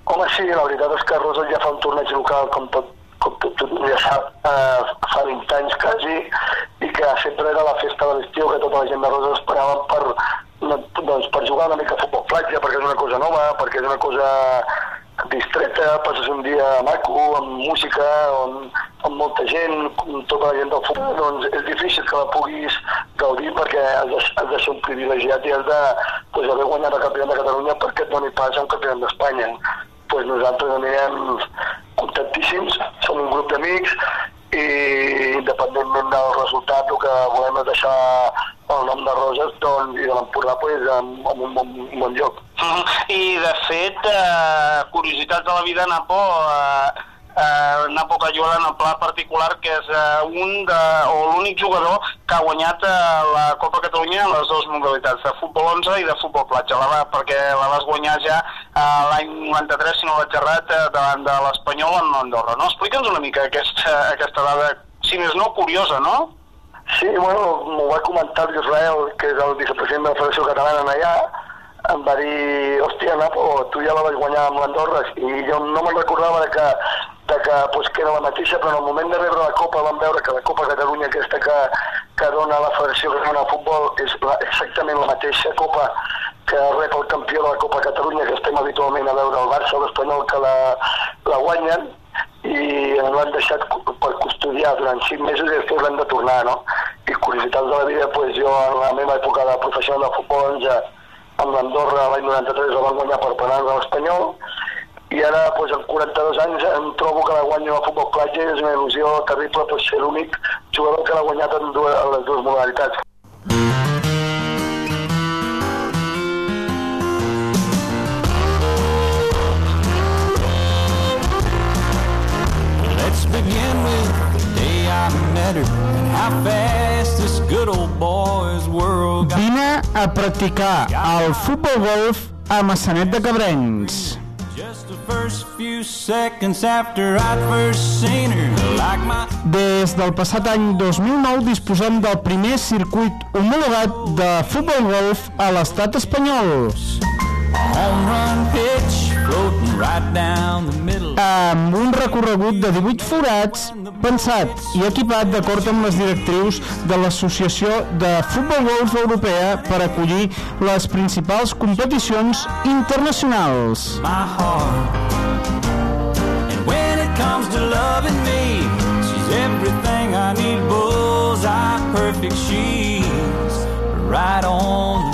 Home, sí, la veritat és que Roses ja fa un torneig local, com tot, com tot, tot ja sap, eh, fa 20 anys quasi, i que sempre era la festa de l'estiu que tota la gent de Roses esperava per, doncs, per jugar una mica a futbol platja, perquè és una cosa nova, perquè és una cosa distreta, passes un dia maco, amb música, amb, amb molta gent, amb tota la gent del futbol, doncs és difícil que la puguis gaudir perquè has de, has de ser un privilegiat i has de pues, haver guanyat el campionat de Catalunya perquè et doni pas a un campionat d'Espanya. Pues nosaltres anirem contentíssims, som un grup d'amics i independentment del resultat el que volem és deixar el nom de Roses doncs, i de l'Empordà pues, en, en un bon, bon lloc. Uh, I, de fet, eh, curiositats de la vida, Napo, eh, eh, Napo Cayuela en el pla particular, que és eh, un de, o l'únic jugador que ha guanyat eh, la Copa Catalunya en les dues modalitats, de futbol 11 i de futbol platja, la va, perquè la vas guanyar ja eh, l'any 93, si no vaig errat, eh, davant de l'Espanyol en Andorra. No? Explica'ns una mica aquesta, aquesta dada, si més no, curiosa, no? Sí, bueno, m'ho va comentar l'Israel, que és el vicepresident de la Federació Catalana allà, em va dir, hòstia, Napo, tu ja la vas guanyar amb l'Andorra, i jo no me'n recordava que, de que, pues, que era la mateixa, però en el moment de rebre la Copa vam veure que la Copa Catalunya aquesta que, que dona la Federació Catalana de Futbol és la, exactament la mateixa Copa que rep el campió de la Copa Catalunya, que estem habitualment a veure el Barça o l'Espanyol que la, la guanyen, i ens l'han deixat per custodiar durant cinc mesos i després l'hem de tornar, no? I curiositats de la vida, pues, jo en la meva època de professional de futbol 11 amb l'Andorra l'any 93 la van guanyar per penals a l'Espanyol i ara pues, en 42 anys em trobo que la guanyo a futbol platja i és una il·lusió terrible pues, ser l'únic jugador que l'ha guanyat en, dues, en les dues modalitats. Let's begin with the day I met her and how fast this good old boy's world got. Vine a practicar el futbol golf a Massanet de Cabrenys. Des del passat any 2009 disposem del primer circuit homologat de futbol golf a l'estat espanyol. home run amb un recorregut de 18 forats pensat i equipat d'acord amb les directrius de l'Associació de Futbol Golf Europea per acollir les principals competicions internacionals. everything I need. Bullseye perfect, right on the.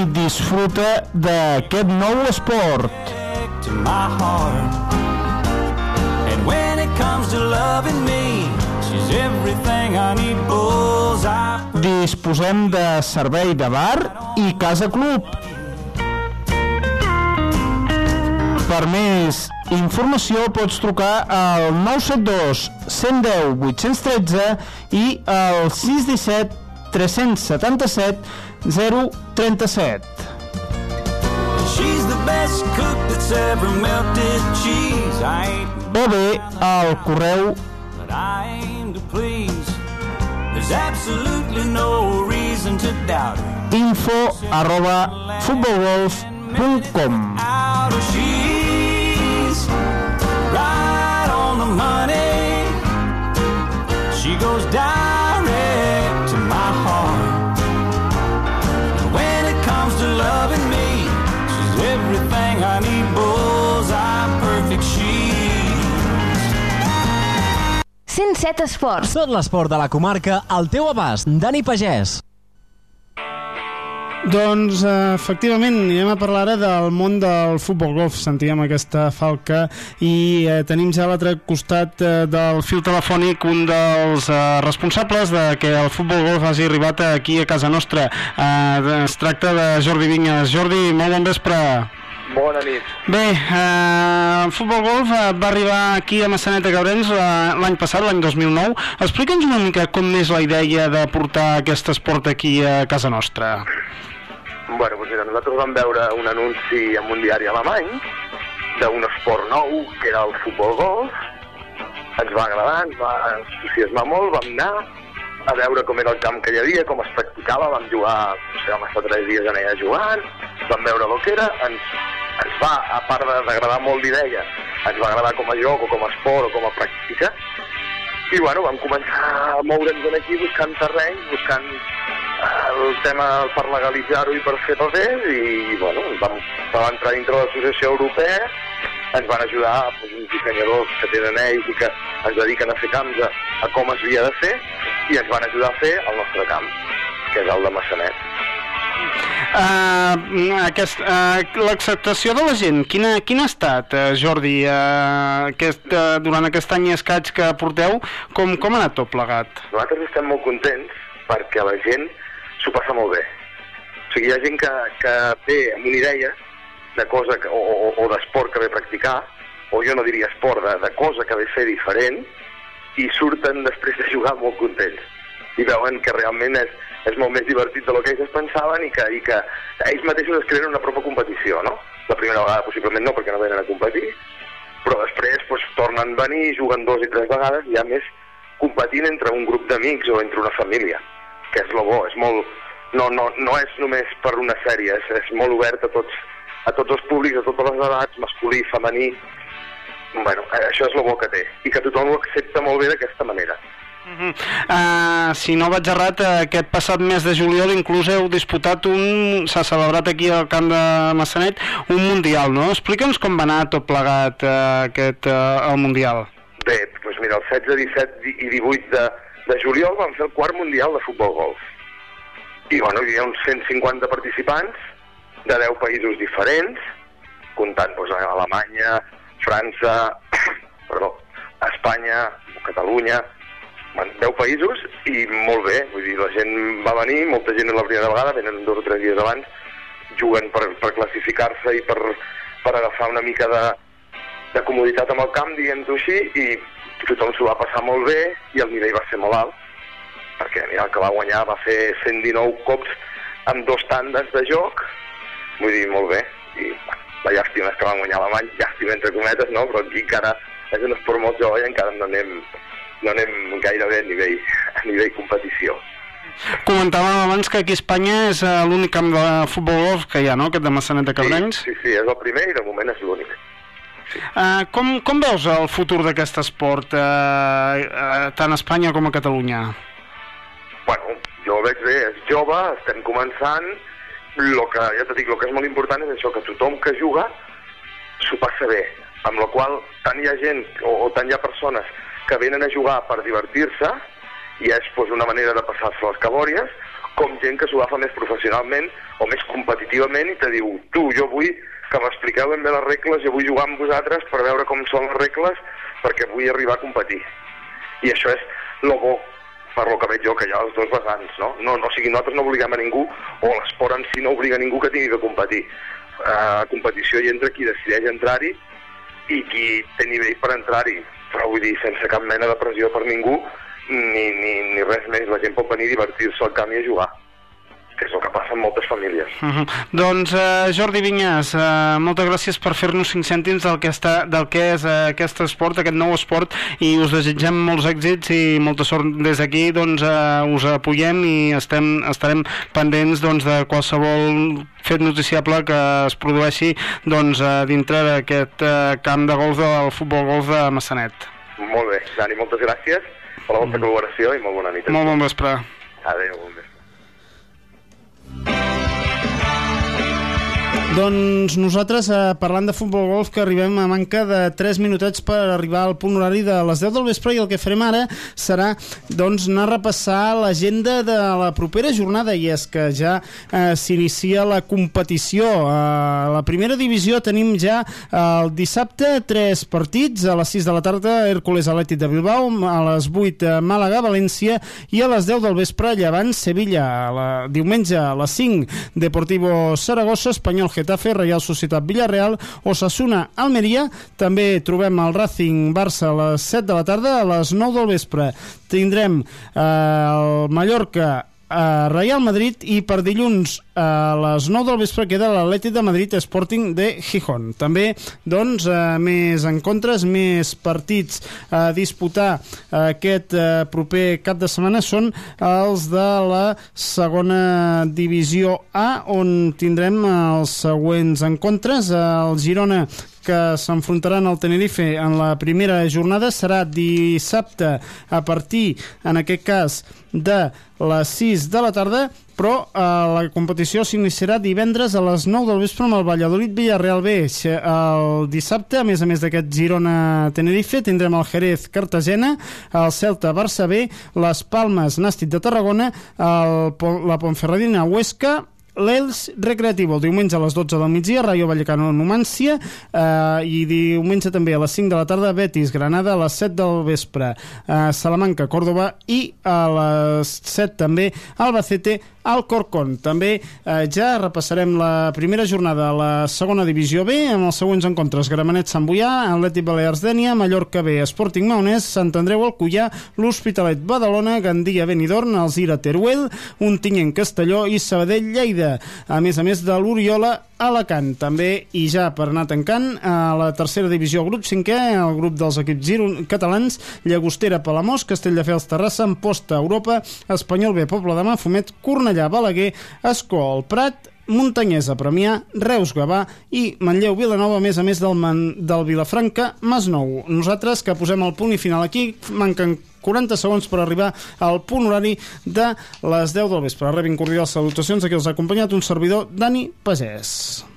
i disfruta d'aquest nou esport. And when it comes to loving me, she's everything I need. Bullseye. Disposem de servei de bar i casa club. Per més informació pots trucar al 972 110 813 i al 617 377 037. She's the best cook that's ever melted cheese. I ain't O bé al correu but I aim to please. There's everything I need. Bullseye perfect. She's 107 Esports. Tot l'esport de la comarca al teu abast. Dani Pagès. Doncs, eh, efectivament, anem a parlar ara del món del futbol golf. Sentíem aquesta falca i eh, tenim ja a l'altre costat eh, del fil telefònic un dels eh, responsables de que el futbol golf hagi arribat aquí a casa nostra. Eh, es tracta de Jordi Vinyes. Jordi, molt bon vespre. Bona nit. Bé, eh, el futbol golf eh, va arribar aquí a Massanet de Cabrens eh, l'any passat, l'any 2009. Explica'ns una mica com és la idea de portar aquest esport aquí a casa nostra. Bueno, doncs mira, nosaltres vam veure un anunci en un diari alemany d'un esport nou, que era el futbol golf. Ens va agradar, ens va entusiasmar molt, vam anar a veure com era el camp que hi havia, com es practicava, vam jugar, no sé, vam estar tres dies en allà jugant, vam veure el que era, ens, ens va, a part d'agradar molt l'idea, ens va agradar com a joc o com a esport o com a pràctica, i bueno, vam començar a moure'ns aquí buscant terreny, buscant eh, el tema per legalitzar-ho i per fer papers i bueno, vam, vam entrar dintre de l'associació europea ens van ajudar doncs, uns dissenyadors que tenen ells i que ens dediquen a fer camps a, a com es havia de fer i ens van ajudar a fer el nostre camp, que és el de Massanet. Uh, aquest, uh, L'acceptació de la gent, quina, quina ha estat, uh, Jordi, uh, aquest, uh, durant aquest any escaig que porteu, com, com ha anat tot plegat? Nosaltres estem molt contents perquè la gent s'ho passa molt bé. O sigui, hi ha gent que, que ve amb una idea de cosa que, o, o, o d'esport que ve a practicar, o jo no diria esport, de, de cosa que ve a fer diferent, i surten després de jugar molt contents. I veuen que realment és, és molt més divertit del que ells es pensaven i que, i que ells mateixos es creen una pròpia competició, no? La primera vegada possiblement no, perquè no venen a competir, però després doncs, tornen a venir, juguen dos i tres vegades i ja més competint entre un grup d'amics o entre una família, que és lo bo, és molt... No, no, no és només per una sèrie, és, és molt obert a tots, a tots els públics, a totes les edats, masculí, femení... Bueno, això és lo bo que té, i que tothom ho accepta molt bé d'aquesta manera. Uh, si no vaig errat, aquest passat mes de juliol inclús heu disputat un... s'ha celebrat aquí al camp de Massanet un Mundial, no? Explica'ns com va anar tot plegat uh, aquest, uh, el Mundial. Bé, doncs mira, el 16, 17 i 18 de, de juliol vam fer el quart Mundial de Futbol Golf. I bueno, hi havia uns 150 participants de 10 països diferents, comptant doncs, Alemanya, França, perdó, Espanya, Catalunya, bueno, 10 països i molt bé, vull dir, la gent va venir, molta gent la primera vegada, venen dos o tres dies abans, juguen per, per classificar-se i per, per agafar una mica de, de comoditat amb el camp, diguem-ho així, i tothom s'ho va passar molt bé i el nivell va ser molt alt, perquè mira, el que va guanyar va fer 119 cops amb dos tandes de joc, vull dir, molt bé, i bueno, la llàstima és que van guanyar alemany, llàstima entre cometes, no? però aquí encara és un esport molt jove i encara no anem, no anem gairebé a nivell, a nivell competició. Comentàvem abans que aquí a Espanya és uh, l'únic camp de futbol que hi ha, no?, aquest de Massanet de Cabrenys. Sí, sí, és el primer i de moment és l'únic. Uh, com, com veus el futur d'aquest esport, uh, uh, tant a Espanya com a Catalunya? Bueno, jo ho veig bé, és jove, estem començant, lo que, ja t'ho dic, el que és molt important és això, que tothom que juga s'ho passa bé, amb la qual tant hi ha gent o, o tant hi ha persones que venen a jugar per divertir-se i és pues, una manera de passar-se les cabòries, com gent que s'ho agafa més professionalment o més competitivament i te diu, tu, jo vull que m'expliqueu ben bé les regles, jo vull jugar amb vosaltres per veure com són les regles perquè vull arribar a competir. I això és lo bo, per lo que veig jo, que hi ha els dos vessants, no? No, no o sigui, nosaltres no obligam a ningú, o l'esport en si no obliga a ningú que tingui que competir. A competició hi entra qui decideix entrar-hi i qui té nivell per entrar-hi, però vull dir, sense cap mena de pressió per ningú, ni, ni, ni res més. La gent pot venir a divertir-se al camp i a jugar que és el que passa en moltes famílies. Uh -huh. Doncs uh, Jordi Vinyas, uh, moltes gràcies per fer-nos 5 cèntims del que, està, del que és uh, aquest esport, aquest nou esport, i us desitgem molts èxits i molta sort des d'aquí, doncs uh, us apoyem i estem, estarem pendents doncs, de qualsevol fet noticiable que es produeixi doncs, uh, dintre d'aquest uh, camp de golf del futbol golf de Massanet. Molt bé, Dani, moltes gràcies per la vostra col·laboració i molt bona nit. Molt bon vespre. Adéu, bon vespre. Doncs nosaltres, eh, parlant de futbol golf, que arribem a manca de 3 minutets per arribar al punt horari de les 10 del vespre i el que farem ara serà doncs, anar a repassar l'agenda de la propera jornada i és que ja eh, s'inicia la competició. A la primera divisió tenim ja el dissabte 3 partits, a les 6 de la tarda Hércules Atlètic de Bilbao, a les 8 eh, Màlaga, València i a les 10 del vespre Llevant, Sevilla. A la, diumenge a les 5 Deportivo Saragossa, Espanyol Getafe, Real Societat Villarreal, Osasuna, Almeria. També trobem el Racing Barça a les 7 de la tarda, a les 9 del vespre tindrem eh, el Mallorca a Real Madrid i per dilluns a les 9 del vespre queda l'Atlètic de Madrid Sporting de Gijón. També, doncs, eh, més encontres, més partits a disputar aquest eh, proper cap de setmana són els de la segona divisió A, on tindrem els següents encontres. El Girona que s'enfrontaran al Tenerife en la primera jornada serà dissabte a partir, en aquest cas, de les 6 de la tarda, però eh, la competició s'iniciarà divendres a les 9 del vespre amb el Valladolid Villarreal B. El dissabte, a més a més d'aquest Girona-Tenerife, tindrem el Jerez Cartagena, el Celta Barça B, les Palmes Nàstic de Tarragona, el, la Ponferradina Huesca, l'Els Recreativo, el diumenge a les 12 del migdia, Rayo Vallecano Numància, eh, i diumenge també a les 5 de la tarda, Betis Granada, a les 7 del vespre, eh, Salamanca Córdoba, i a les 7 també Albacete Alcorcón. També eh, ja repassarem la primera jornada de la segona divisió B amb els següents encontres. Gramenet Sant Boià, Atlètic Balears Dènia, Mallorca B, Sporting Maonès, Sant Andreu Alcullà, l'Hospitalet Badalona, Gandia Benidorm, Alzira Teruel, Untinyent Castelló i Sabadell Lleida. A més a més de l'Oriola Alacant. També, i ja per anar tancant, a la tercera divisió, grup 5è, el grup dels equips giron catalans, Llagostera, Palamós, Castelldefels, Terrassa, Amposta, Europa, Espanyol B, Poble de Mà, Fumet, Cornellà, Balaguer, Escó, el Prat, Muntanyesa, Premià, Reus, Gavà i Manlleu, Vilanova, a més a més del, Man, del Vilafranca, Masnou. Nosaltres que posem el punt i final aquí, manquen 40 segons per arribar al punt horari de les 10 del vespre. Rebin cordials salutacions, aquí els ha acompanyat un servidor, Dani Pagès.